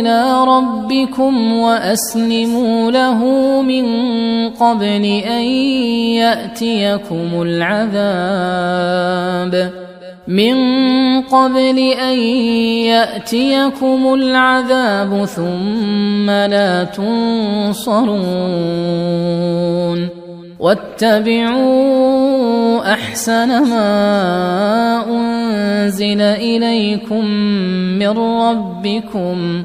إلى ربكم وأسلموا له من قبل أن يأتيكم العذاب. من قبل أن يأتيكم العذاب ثم لا تنصرون. واتبعوا أحسن ما أنزل إليكم من ربكم.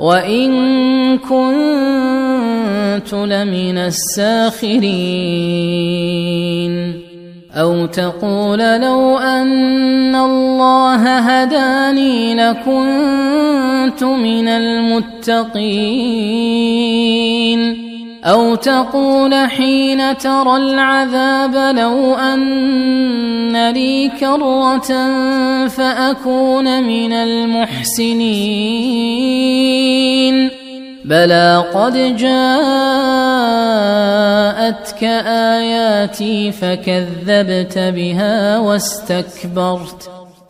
وان كنت لمن الساخرين أو تقول لو ان الله هداني لكنت من المتقين أو تقول حين ترى العذاب لو أن لي كرة فأكون من المحسنين. بلى قد جاءتك آياتي فكذبت بها واستكبرت.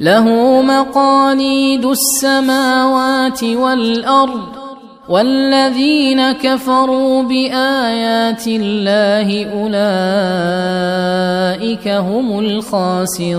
له مقاليد السماوات والأرض والذين كفروا بآيات الله أولئك هم الخاسرون.